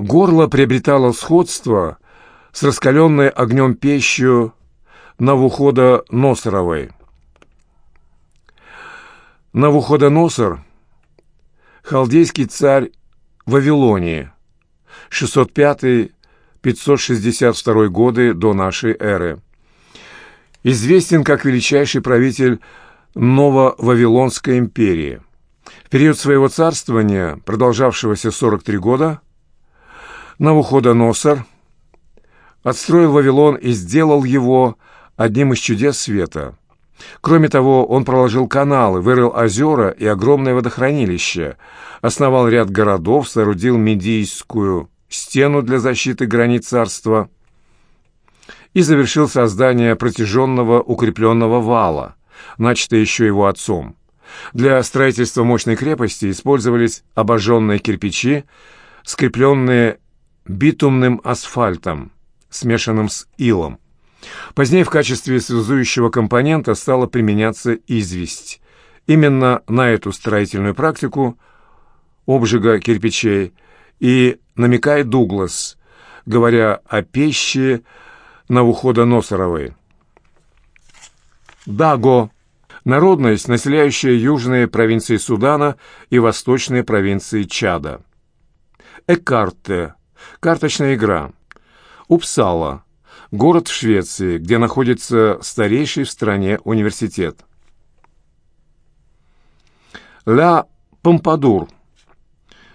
Горло приобретало сходство с раскаленной огнем пищу Навухода Носоровой. Навуходоносор – халдейский царь Вавилонии, 605-562 годы до нашей эры. Известен как величайший правитель Ново-Вавилонской империи. В период своего царствования, продолжавшегося 43 года, Навуходоносор отстроил Вавилон и сделал его одним из чудес света. Кроме того, он проложил каналы, вырыл озера и огромное водохранилище, основал ряд городов, соорудил Медийскую стену для защиты границ царства и завершил создание протяженного укрепленного вала, начатое еще его отцом. Для строительства мощной крепости использовались обожженные кирпичи, скрепленные битумным асфальтом, смешанным с илом. Позднее в качестве связующего компонента стала применяться известь. Именно на эту строительную практику обжига кирпичей и намекает Дуглас, говоря о пеще Навуходоносоровой. Даго – народность, населяющая южные провинции Судана и восточные провинции Чада. Экарте – карточная игра. Упсала – город в Швеции, где находится старейший в стране университет. Ля Помпадур,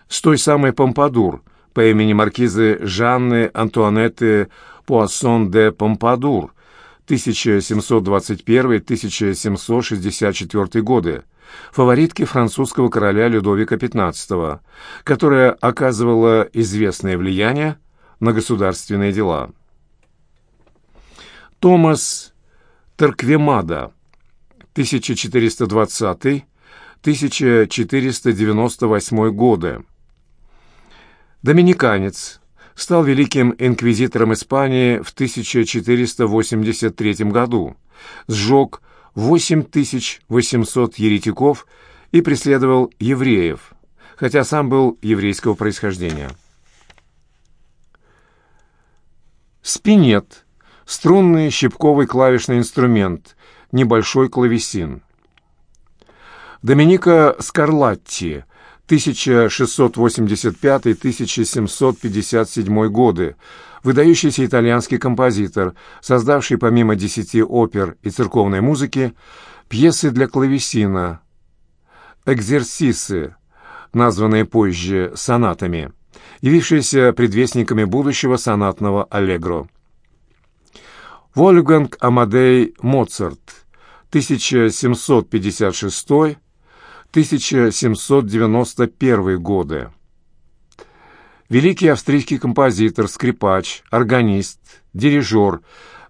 с той самой Помпадур, по имени маркизы Жанны Антуанетты Пуассон де Помпадур, 1721-1764 годы, фаворитки французского короля Людовика XV, которая оказывала известное влияние на государственные дела. Томас Терквемада, 1420-1498 годы. Доминиканец, стал великим инквизитором Испании в 1483 году, сжег 8800 еретиков и преследовал евреев, хотя сам был еврейского происхождения. Спинет – струнный щипковый клавишный инструмент, небольшой клавесин. Доминика Скарлатти, 1685-1757 годы, выдающийся итальянский композитор, создавший помимо десяти опер и церковной музыки пьесы для клавесина, экзерсисы, названные позже сонатами, явившиеся предвестниками будущего сонатного аллегро. Вольфганг Амадей Моцарт, 1756-1791 годы. Великий австрийский композитор, скрипач, органист, дирижер,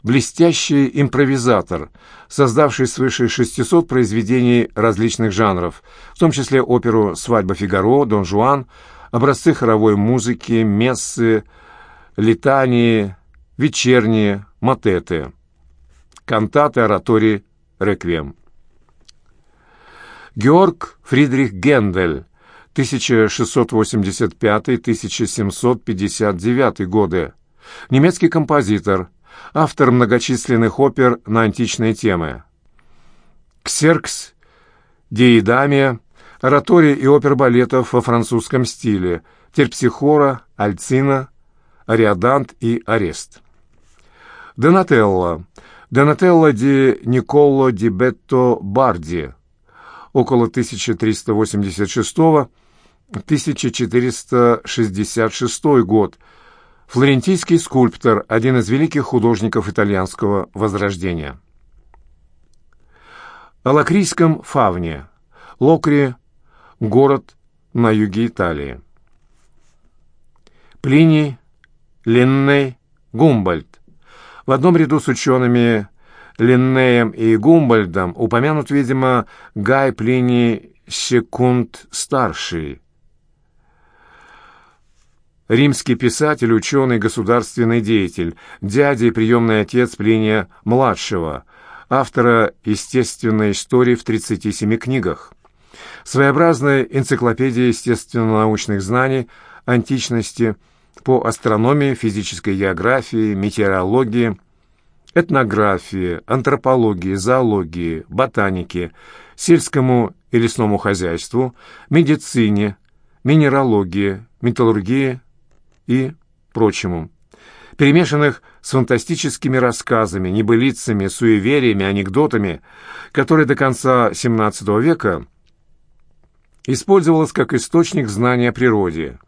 блестящий импровизатор, создавший свыше 600 произведений различных жанров, в том числе оперу «Свадьба Фигаро», «Дон Жуан», образцы хоровой музыки, мессы, летании, вечерние, Матеты. Кантаты, оратории, реквием. Георг Фридрих Гендель, 1685-1759 годы. Немецкий композитор, автор многочисленных опер на античные темы. Ксеркс, Диедамия, оратории и опер балетов во французском стиле, Терпсихора, Альцина, Ариадант и Арест. Донателло. Донателло ди Николо ди Бетто Барди. Около 1386-1466 год. Флорентийский скульптор, один из великих художников итальянского возрождения. О лакрийском фавне. Локри – город на юге Италии. Плиний, Линней, Гумбольд. В одном ряду с учеными Линнеем и Гумбольдом упомянут, видимо, Гай Плиний Секунд-старший, римский писатель, ученый, государственный деятель, дядя и приемный отец Плиния-младшего, автора естественной истории в 37 книгах. Своеобразная энциклопедия естественно-научных знаний, античности, по астрономии, физической географии, метеорологии, этнографии, антропологии, зоологии, ботанике, сельскому и лесному хозяйству, медицине, минералогии, металлургии и прочему, перемешанных с фантастическими рассказами, небылицами, суевериями, анекдотами, которые до конца XVII века использовалось как источник знания о природе.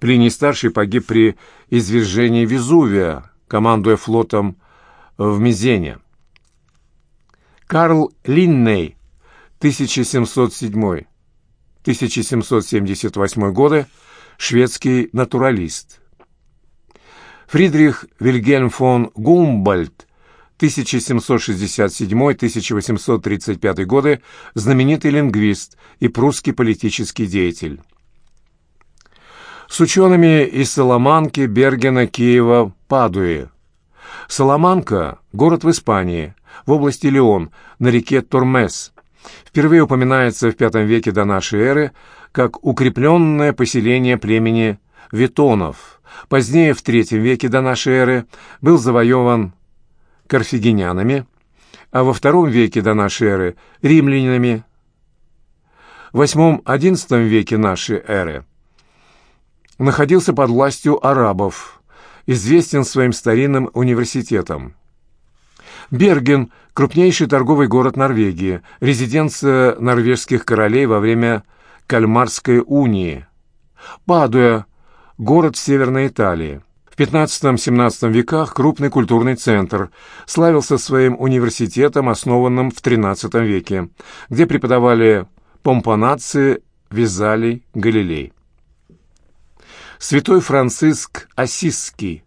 Плиний-старший погиб при извержении Везувия, командуя флотом в Мизене. Карл Линней, 1707-1778 годы, шведский натуралист. Фридрих Вильгельм фон Гумбольд, 1767-1835 годы, знаменитый лингвист и прусский политический деятель. С учеными из Соломанки, Бергена, Киева, Падуи. Соломанка – город в Испании, в области Леон, на реке Тормес. Впервые упоминается в V веке до нашей эры как укрепленное поселение племени Витонов. Позднее, в III веке до нашей эры, был завоеван карфагенянами, а во II веке до нашей эры – римлянами. В VIII-XI веке нашей эры находился под властью арабов, известен своим старинным университетом. Берген – крупнейший торговый город Норвегии, резиденция норвежских королей во время Кальмарской унии. Падуя – город в Северной Италии. В XV-XVII веках крупный культурный центр, славился своим университетом, основанным в XIII веке, где преподавали Помпонаци, Визалий, Галилей. Святой Франциск Осисский,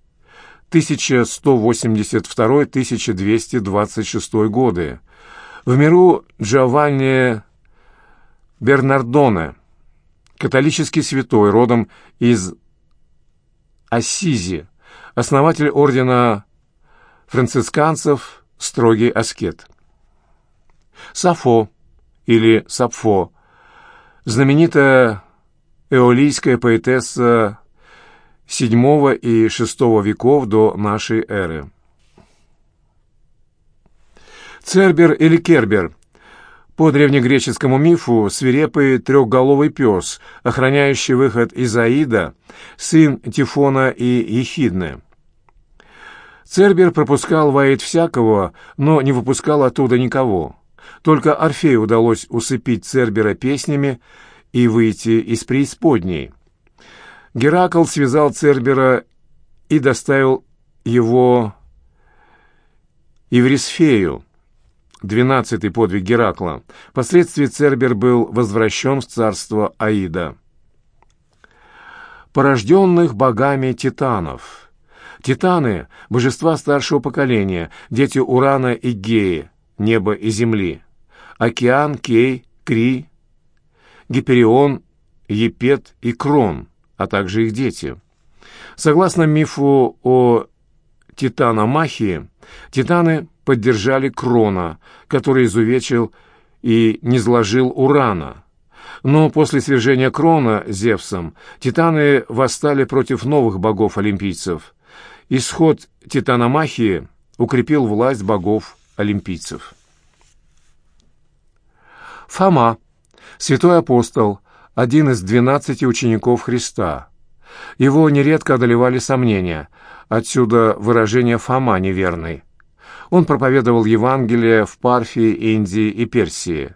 1182-1226 годы. В миру Джованни Бернардоне, католический святой, родом из Ассизи, основатель ордена францисканцев, строгий аскет. Сафо или Сапфо, знаменитая эолийская поэтесса VII и VI веков до нашей эры. Цербер или Кербер – по древнегреческому мифу свирепый трехголовый пес, охраняющий выход из Аида, сын Тифона и Ехидны. Цербер пропускал в Аид всякого, но не выпускал оттуда никого. Только Орфею удалось усыпить Цербера песнями и выйти из преисподней. Геракл связал Цербера и доставил его Еврисфею, двенадцатый подвиг Геракла. Впоследствии Цербер был возвращен в царство Аида. Порожденных богами титанов. Титаны – божества старшего поколения, дети Урана и Геи, неба и земли. Океан, Кей, Кри, Гиперион, Епет и Крон, а также их дети. Согласно мифу о Титаномахии, титаны – поддержали Крона, который изувечил и низложил Урана. Но после свержения Крона Зевсом титаны восстали против новых богов-олимпийцев. Исход титаномахии укрепил власть богов-олимпийцев. Фома, святой апостол, один из двенадцати учеников Христа. Его нередко одолевали сомнения, отсюда выражение «Фома неверный». Он проповедовал Евангелие в Парфии, Индии и Персии.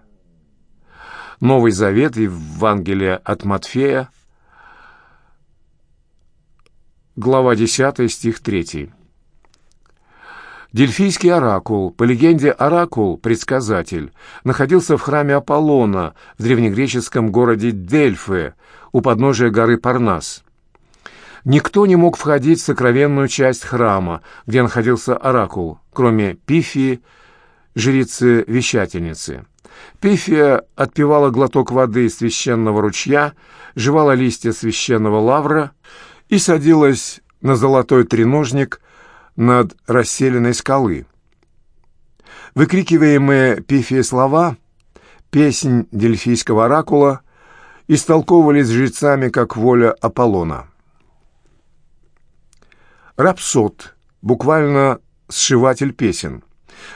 Новый Завет и Евангелие от Матфея, глава 10, стих 3. Дельфийский оракул, по легенде оракул, предсказатель, находился в храме Аполлона в древнегреческом городе Дельфы у подножия горы Парнас. Никто не мог входить в сокровенную часть храма, где находился оракул, кроме Пифии, жрицы-вещательницы. Пифия отпивала глоток воды из священного ручья, жевала листья священного лавра и садилась на золотой треножник над расселенной скалы. Выкрикиваемые Пифией слова, песнь дельфийского оракула, истолковывались жрецами как воля Аполлона. Рапсод, буквально сшиватель песен.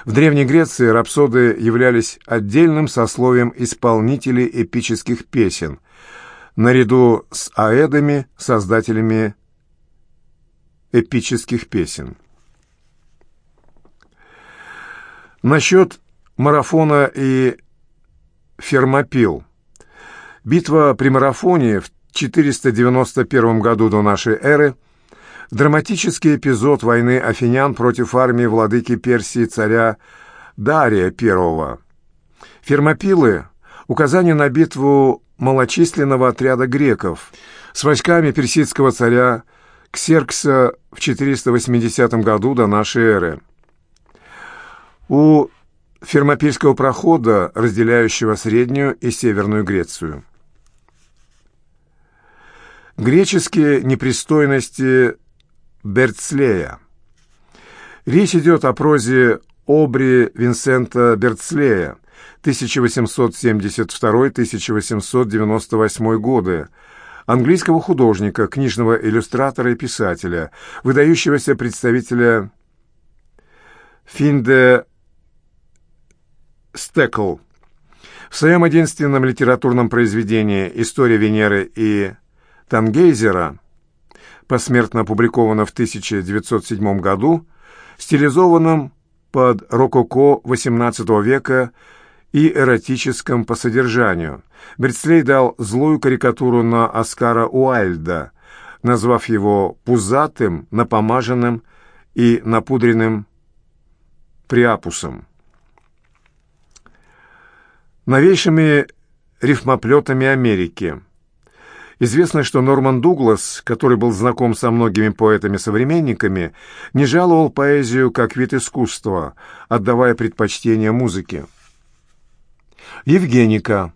В Древней Греции рапсоды являлись отдельным сословием исполнителей эпических песен, наряду с аэдами, создателями эпических песен. Насчет марафона и фермопил. Битва при марафоне в 491 году до нашей эры – драматический эпизод войны афинян против армии владыки Персии царя Дария I. Фермопилы – указание на битву малочисленного отряда греков с войсками персидского царя Ксеркса в 480 году до нашей эры. У Фермопильского прохода, разделяющего Среднюю и Северную Грецию. Греческие непристойности Берцлея. Речь идет о прозе Обри Винсента Берцлея 1872-1898 годы, английского художника, книжного иллюстратора и писателя, выдающегося представителя Финде Стекл. В своем единственном литературном произведении «История Венеры и Тангейзера», посмертно опубликовано в 1907 году, стилизованном под рококо XVIII века и эротическом по содержанию. Берцлей дал злую карикатуру на Оскара Уайльда, назвав его пузатым, напомаженным и напудренным приапусом. Новейшими рифмоплетами Америки. Известно, что Норман Дуглас, который был знаком со многими поэтами-современниками, не жаловал поэзию как вид искусства, отдавая предпочтение музыке. Евгеника.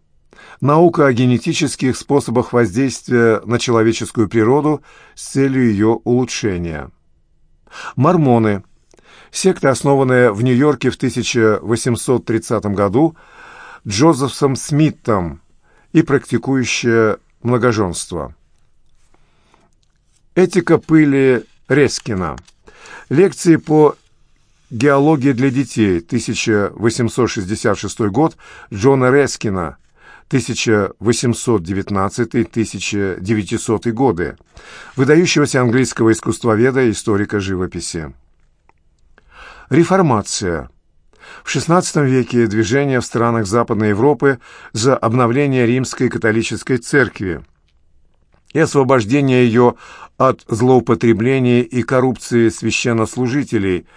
Наука о генетических способах воздействия на человеческую природу с целью ее улучшения. Мормоны. Секта, основанная в Нью-Йорке в 1830 году Джозефом Смитом и практикующая многоженство. Этика пыли Рескина. Лекции по геологии для детей, 1866 год, Джона Рескина, 1819-1900 годы, выдающегося английского искусствоведа и историка живописи. Реформация. В XVI веке движение в странах Западной Европы за обновление римской католической церкви и освобождение ее от злоупотребления и коррупции священнослужителей,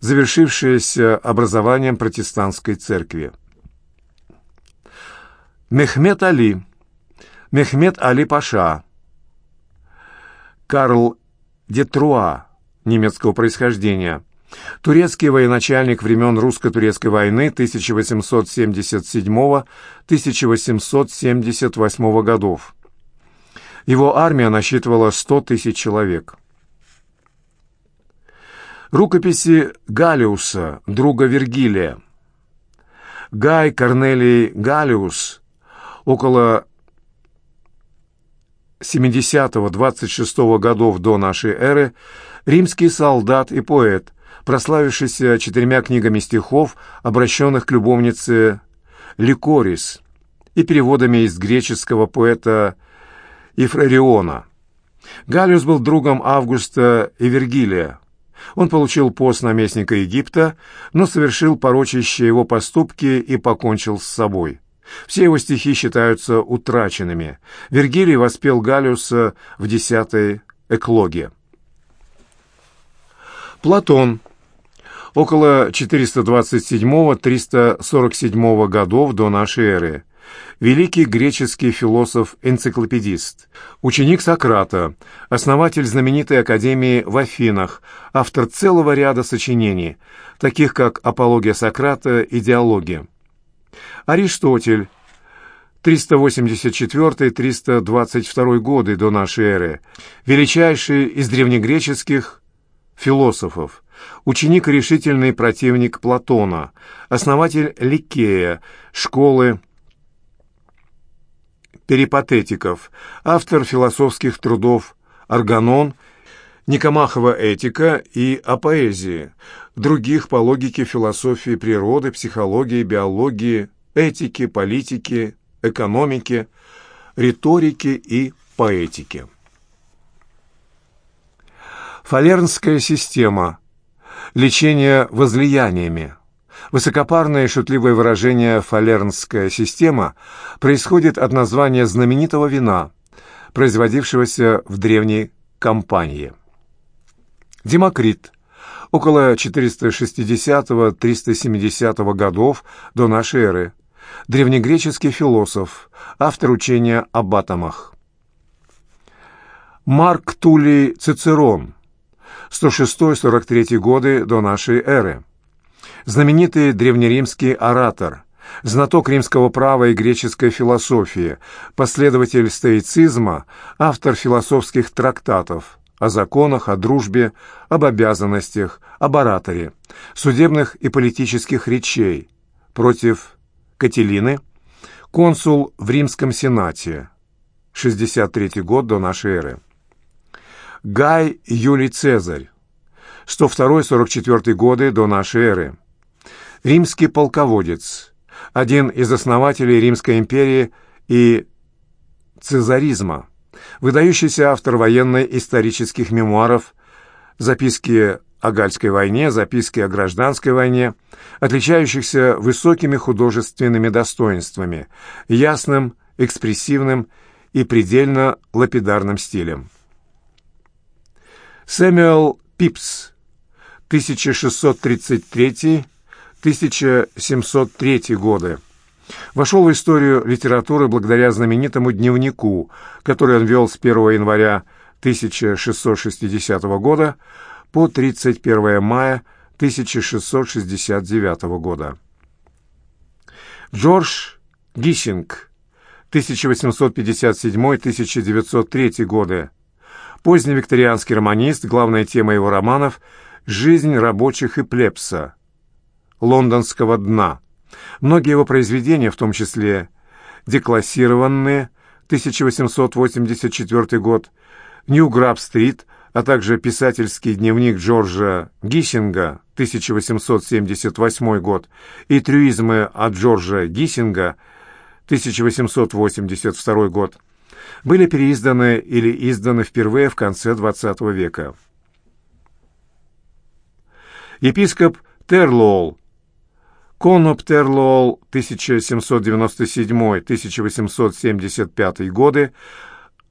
завершившееся образованием протестантской церкви. Мехмед Али, Мехмед Али Паша, Карл Детруа немецкого происхождения, Турецкий военачальник времен русско-турецкой войны 1877-1878 годов. Его армия насчитывала 100 тысяч человек. Рукописи Галиуса, друга Вергилия. Гай Корнелий Галиус около 70-26 годов до нашей эры римский солдат и поэт, прославившийся четырьмя книгами стихов, обращенных к любовнице Ликорис, и переводами из греческого поэта Ифрариона. Галиус был другом Августа и Вергилия. Он получил пост наместника Египта, но совершил порочащие его поступки и покончил с собой. Все его стихи считаются утраченными. Вергилий воспел Галиуса в десятой эклоге. Платон – около 427-347 годов до нашей эры. Великий греческий философ-энциклопедист, ученик Сократа, основатель знаменитой академии в Афинах, автор целого ряда сочинений, таких как «Апология Сократа» и «Диалоги». Аристотель, 384-322 годы до нашей эры, величайший из древнегреческих философов, ученик и решительный противник Платона, основатель Ликея, школы перипатетиков, автор философских трудов «Арганон» Никомахова «Этика» и о поэзии, других по логике философии природы, психологии, биологии, этики, политики, экономики, риторики и поэтики. Фалернская система. Лечение возлияниями. Высокопарное и шутливое выражение «фалернская система» происходит от названия знаменитого вина, производившегося в древней Кампании. Демокрит. Около 460-370 годов до нашей эры. Древнегреческий философ, автор учения об атомах. Марк Тулей Цицерон. 106-43 годы до нашей эры. Знаменитый древнеримский оратор, знаток римского права и греческой философии, последователь стоицизма, автор философских трактатов о законах, о дружбе, об обязанностях, об ораторе, судебных и политических речей против Кателины, консул в Римском Сенате, 63 год до нашей эры. Гай Юлий Цезарь, 102-44 годы до нашей эры. Римский полководец, один из основателей Римской империи и цезаризма, выдающийся автор военно-исторических мемуаров, записки о Гальской войне, записки о гражданской войне, отличающихся высокими художественными достоинствами, ясным, экспрессивным и предельно лапидарным стилем. Сэмюэл Пипс, 1633-1703 годы. Вошел в историю литературы благодаря знаменитому дневнику, который он вел с 1 января 1660 года по 31 мая 1669 года. Джордж Гиссинг, 1857-1903 годы, Поздний викторианский романист, главная тема его романов – жизнь рабочих и плебса, лондонского дна. Многие его произведения, в том числе «Деклассированные» 1884 год, «Нью-Граб-стрит», а также писательский дневник Джорджа Гиссинга 1878 год и трюизмы от Джорджа Гиссинга 1882 год, были переизданы или изданы впервые в конце XX века. Епископ Терлоул Коноп Терлоул 1797-1875 годы,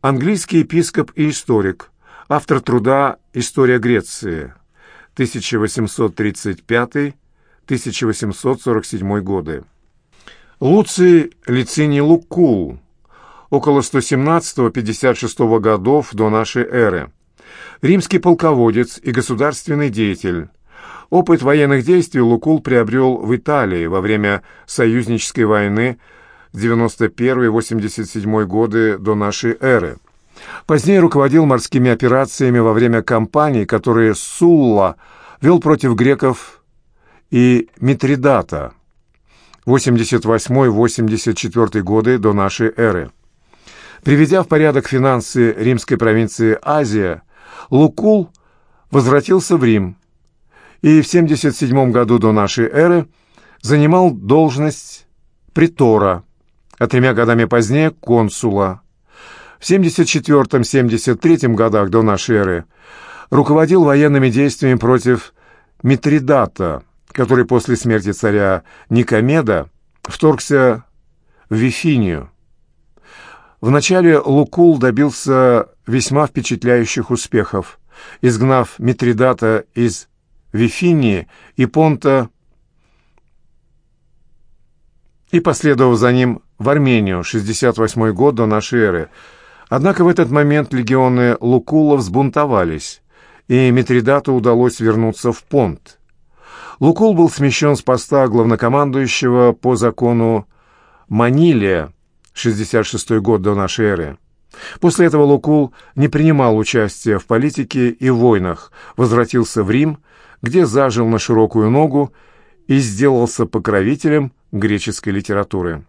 английский епископ и историк, автор труда «История Греции» 1835-1847 годы. Луций Лициний Лукул около 117-56 годов до нашей эры. Римский полководец и государственный деятель. Опыт военных действий Лукул приобрел в Италии во время союзнической войны 91-87 годы до нашей эры. Позднее руководил морскими операциями во время кампаний, которые Сулла вел против греков и Митридата 88-84 годы до нашей эры. Приведя в порядок финансы римской провинции Азия, Лукул возвратился в Рим и в 77 году до нашей эры занимал должность притора, а тремя годами позднее – консула. В 74-73 годах до нашей эры руководил военными действиями против Митридата, который после смерти царя Никомеда вторгся в Вифинию. Вначале Лукул добился весьма впечатляющих успехов, изгнав Митридата из Вифинии и Понта и последовав за ним в Армению, 68 год до нашей эры. Однако в этот момент легионы Лукула взбунтовались, и Митридату удалось вернуться в Понт. Лукул был смещен с поста главнокомандующего по закону Манилия, 66 год до нашей эры. После этого Лукул не принимал участия в политике и войнах, возвратился в Рим, где зажил на широкую ногу и сделался покровителем греческой литературы.